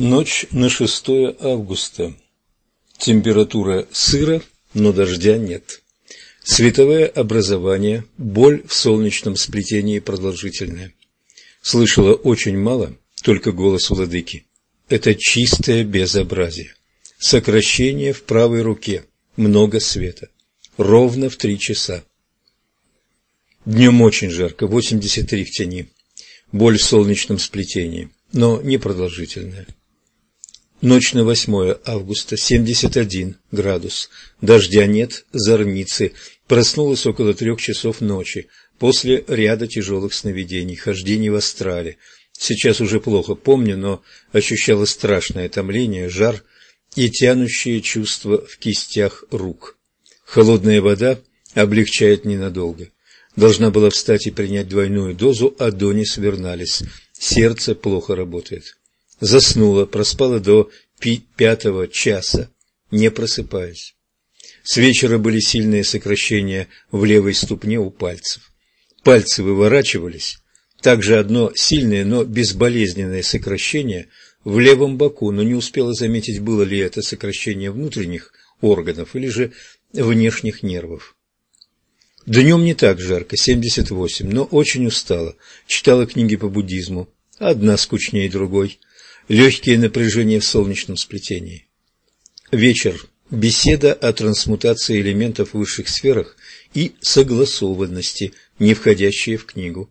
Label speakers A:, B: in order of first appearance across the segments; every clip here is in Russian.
A: Ночь на 6 августа. Температура сыра, но дождя нет. Световое образование, боль в солнечном сплетении продолжительная. Слышала очень мало, только голос владыки. Это чистое безобразие. Сокращение в правой руке, много света. Ровно в три часа. Днем очень жарко, 83 в тени. Боль в солнечном сплетении, но непродолжительная. Ночь на 8 августа, 71 градус. Дождя нет, зорницы. Проснулась около трех часов ночи, после ряда тяжелых сновидений, хождений в астрале. Сейчас уже плохо помню, но ощущала страшное томление, жар и тянущее чувство в кистях рук. Холодная вода облегчает ненадолго. Должна была встать и принять двойную дозу, а Донис вернались. Сердце плохо работает. Заснула, проспала до пятого часа, не просыпаясь. С вечера были сильные сокращения в левой ступне у пальцев. Пальцы выворачивались. Также одно сильное, но безболезненное сокращение в левом боку, но не успела заметить, было ли это сокращение внутренних органов или же внешних нервов. Днем не так жарко, 78, но очень устала. Читала книги по буддизму, одна скучнее другой легкие напряжения в солнечном сплетении. Вечер. Беседа о трансмутации элементов в высших сферах и согласованности, не входящие в книгу.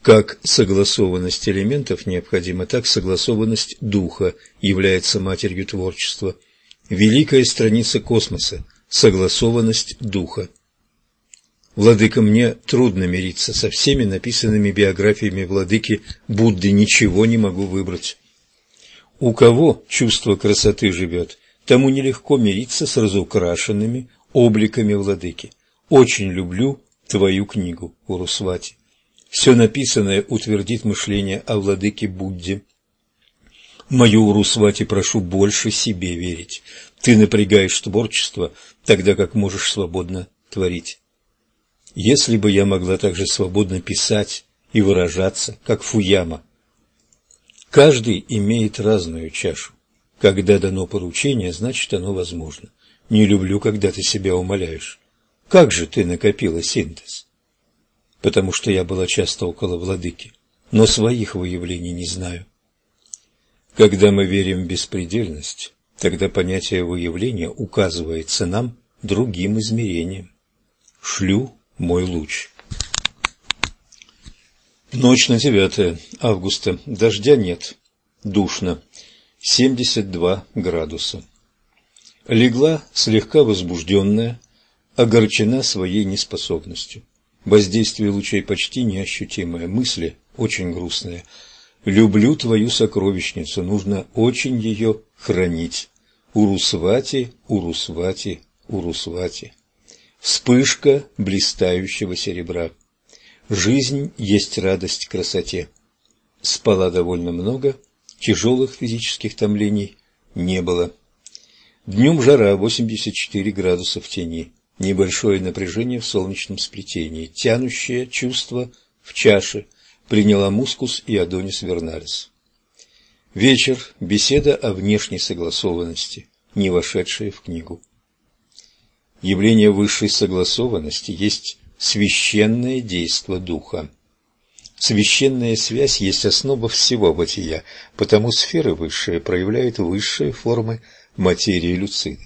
A: Как согласованность элементов необходима, так согласованность духа является матерью творчества. Великая страница космоса – согласованность духа. Владыка, мне трудно мириться со всеми написанными биографиями владыки Будды, ничего не могу выбрать. У кого чувство красоты живет, тому нелегко мириться с разукрашенными обликами владыки. Очень люблю твою книгу, Урусвати. Все написанное утвердит мышление о владыке Будде. Мою Урусвати прошу больше себе верить. Ты напрягаешь творчество, тогда как можешь свободно творить. Если бы я могла так же свободно писать и выражаться, как Фуяма. Каждый имеет разную чашу. Когда дано поручение, значит оно возможно. Не люблю, когда ты себя умоляешь. Как же ты накопила синтез? Потому что я была часто около владыки, но своих выявлений не знаю. Когда мы верим в беспредельность, тогда понятие выявления указывается нам другим измерением. Шлю мой луч. Ночь на 9 августа. Дождя нет. Душно. 72 градуса. Легла слегка возбужденная, огорчена своей неспособностью. Воздействие лучей почти неощутимое, мысли очень грустные. «Люблю твою сокровищницу, нужно очень ее хранить. Урусвати, Урусвати, Урусвати». Вспышка блистающего серебра. Жизнь есть радость красоте. Спала довольно много, тяжелых физических томлений не было. Днем жара 84 градуса в тени, небольшое напряжение в солнечном сплетении, тянущее чувство в чаше, приняла мускус и Адонис Верналис. Вечер, беседа о внешней согласованности, не вошедшая в книгу. Явление высшей согласованности есть священное действо Духа. Священная связь есть основа всего бытия, потому сферы высшие проявляют высшие формы материи люциды.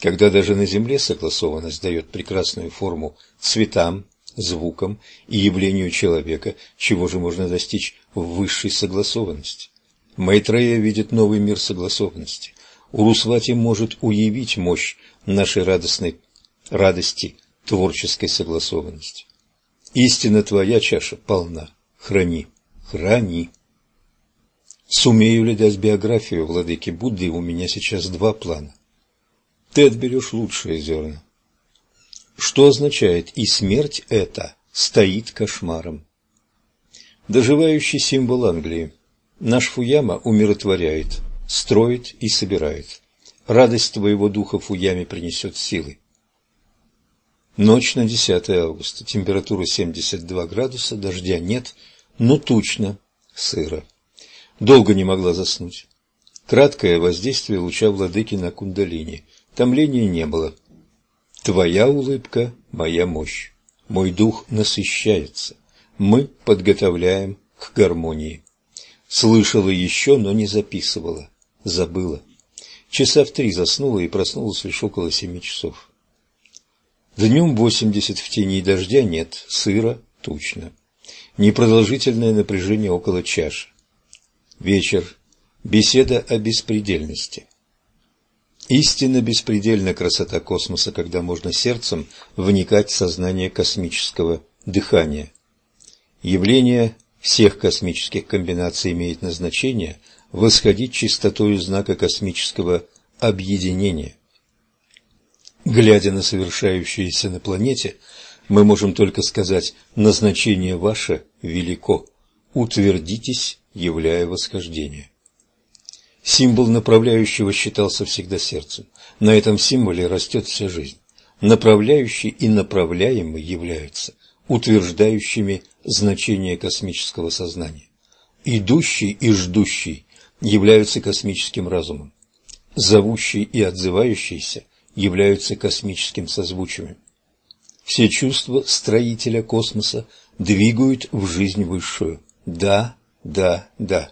A: Когда даже на Земле согласованность дает прекрасную форму цветам, звукам и явлению человека, чего же можно достичь в высшей согласованности? Майтрея видит новый мир согласованности. Урусвати может уявить мощь нашей радостной радости творческой согласованности. Истина твоя чаша полна. Храни, храни. Сумею ли дать биографию владыки Будды, у меня сейчас два плана. Ты отберешь лучшие зерна. Что означает «и смерть эта стоит кошмаром»? Доживающий символ Англии. Наш Фуяма умиротворяет, строит и собирает. Радость твоего духа Фуяме принесет силы. Ночь на 10 августа. Температура 72 градуса, дождя нет, но тучно, сыро. Долго не могла заснуть. Краткое воздействие луча владыки на кундалини. Томления не было. Твоя улыбка – моя мощь. Мой дух насыщается. Мы подготовляем к гармонии. Слышала еще, но не записывала. Забыла. Часа в три заснула и проснулась лишь около семи часов. Днем восемьдесят в тени дождя нет, сыро, тучно. Непродолжительное напряжение около чаши. Вечер. Беседа о беспредельности. Истинно беспредельна красота космоса, когда можно сердцем вникать в сознание космического дыхания. Явление всех космических комбинаций имеет назначение восходить чистотою знака космического объединения. Глядя на совершающееся на планете, мы можем только сказать «назначение ваше велико, утвердитесь, являя восхождение». Символ направляющего считался всегда сердцем. На этом символе растет вся жизнь. Направляющий и направляемый являются утверждающими значение космического сознания. Идущий и ждущий являются космическим разумом. Зовущий и отзывающийся являются космическим созвучием. Все чувства строителя космоса двигают в жизнь высшую. Да, да, да.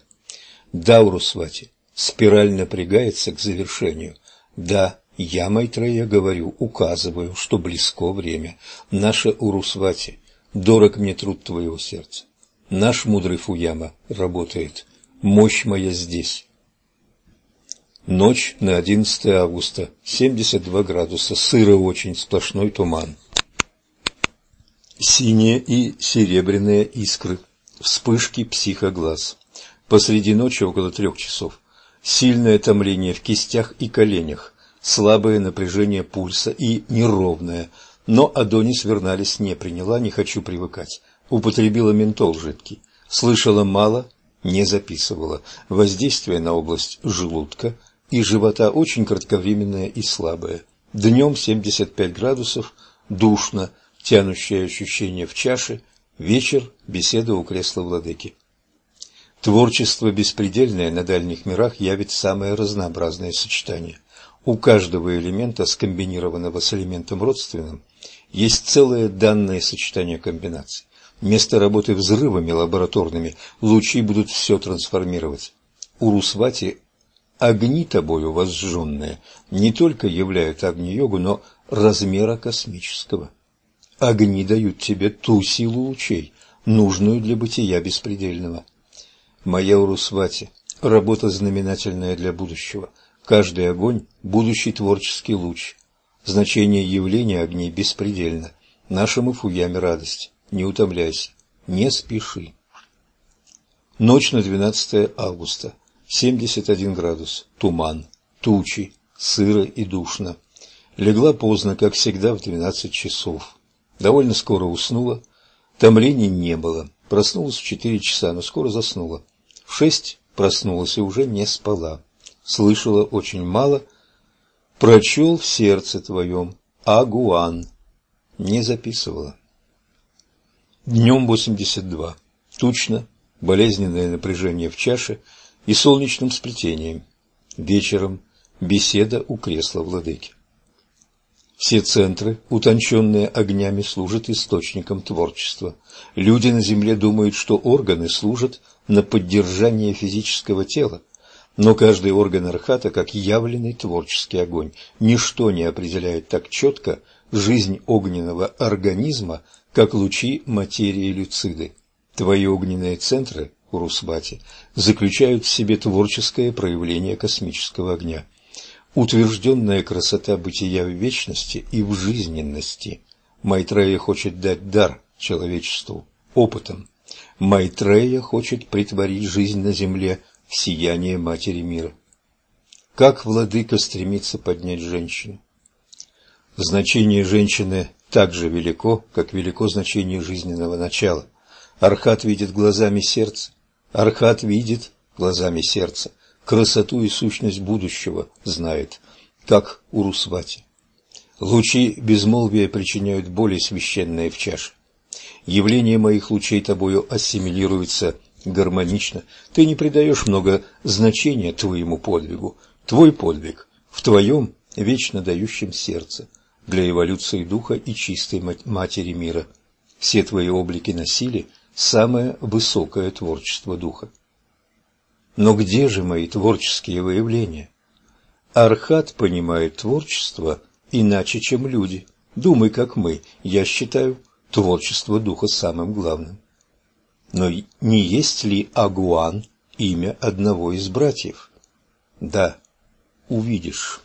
A: Да, Урусвати, Спираль напрягается к завершению. Да, я, Майтрея, говорю, указываю, что близко время. Наша Урусвати, дорог мне труд твоего сердца. Наш мудрый Фуяма работает. Мощь моя здесь. Ночь на 11 августа, 72 градуса, сыро очень, сплошной туман. Синие и серебряные искры, вспышки психоглаз. Посреди ночи около трех часов сильное томление в кистях и коленях, слабое напряжение пульса и неровное. Но Адонис Верналис не приняла, не хочу привыкать. Употребила ментол жидкий. Слышала мало, не записывала. Воздействие на область желудка и живота очень кратковременное и слабое. Днем 75 градусов, душно, тянущее ощущение в чаше, вечер, беседа у кресла владыки. Творчество беспредельное на дальних мирах явит самое разнообразное сочетание. У каждого элемента, скомбинированного с элементом родственным, есть целое данное сочетание комбинаций. Вместо работы взрывами лабораторными лучи будут все трансформировать. У Русвати огни тобою возжженные не только являют огни-йогу, но размера космического. Огни дают тебе ту силу лучей, нужную для бытия беспредельного. Моя Урусвати, работа знаменательная для будущего. Каждый огонь – будущий творческий луч. Значение явления огней беспредельно. Нашему Фуяме радость. Не утомляйся, не спеши. Ночь на 12 августа. 71 градус. Туман. Тучи. Сыро и душно. Легла поздно, как всегда, в 12 часов. Довольно скоро уснула. Томлений не было. Проснулась в четыре часа, но скоро заснула. В шесть проснулась и уже не спала. Слышала очень мало. Прочел в сердце твоем Агуан. Не записывала. Днем 82. Тучно, болезненное напряжение в чаше и солнечным сплетением. Вечером беседа у кресла владыки. Все центры, утонченные огнями, служат источником творчества. Люди на Земле думают, что органы служат на поддержание физического тела, но каждый орган архата как явленный творческий огонь. Ничто не определяет так четко жизнь огненного организма, как лучи материи люциды. Твои огненные центры, Урусбати, заключают в себе творческое проявление космического огня – утвержденная красота бытия в вечности и в жизненности. Майтрея хочет дать дар человечеству опытом. Майтрея хочет притворить жизнь на земле в сияние Матери мира. Как владыка стремится поднять женщину? Значение женщины так же велико, как велико значение жизненного начала. Архат видит глазами сердца. Архат видит глазами сердца красоту и сущность будущего знает, как Урусвати. Лучи безмолвия причиняют боли священные в чаше. Явление моих лучей тобою ассимилируется гармонично. Ты не придаешь много значения твоему подвигу. Твой подвиг в твоем вечно дающем сердце для эволюции духа и чистой матери мира. Все твои облики носили самое высокое творчество духа. Но где же мои творческие выявления? Архат понимает творчество иначе, чем люди. Думай, как мы. Я считаю творчество духа самым главным. Но не есть ли Агуан имя одного из братьев? Да, увидишь.